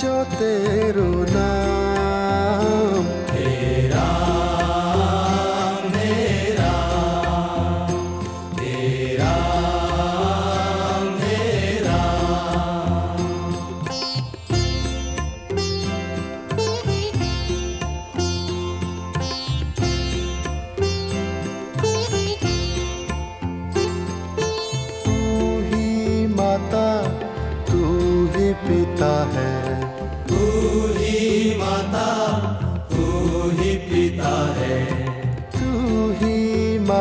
जो तेरो नाम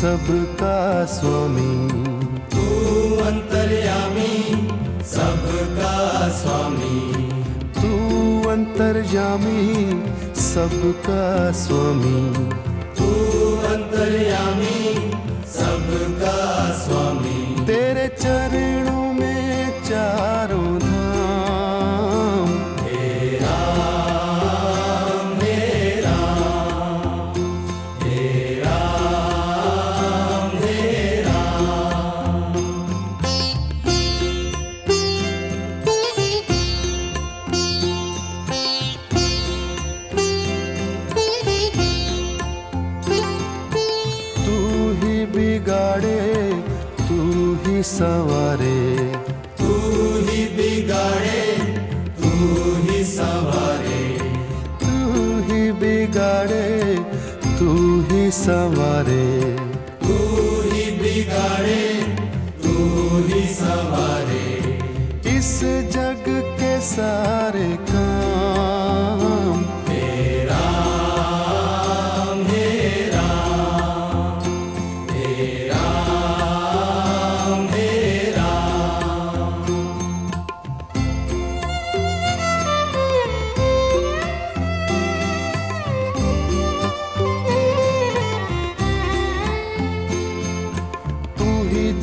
सबका स्वामी। तू अंतर्यामी सबका स्वामी। तू अंतर्यामी सबका स्वामी। तू अंतर्यामी सबका स्वामी। तेरे चरणों में चारों बिगाड़े तू ही सवारे। तू ही बिगाड़े तू ही सवारे। तू ही बिगाड़े तू ही सवारे। तू ही बिगाड़े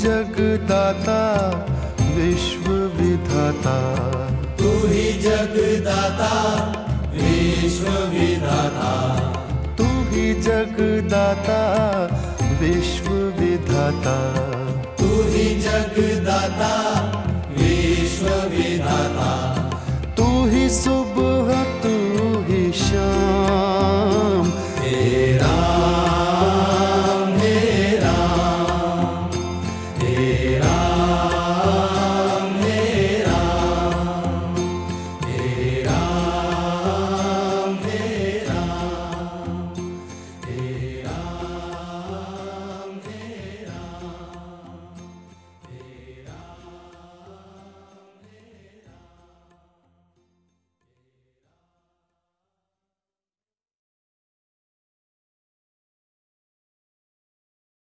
जगदाता विश्व विधाता। तू ही जगदाता विश्व विधाता। तू ही जगदाता विश्व विधाता। तू ही जगदाता विश्व विधाता। तू ही सुख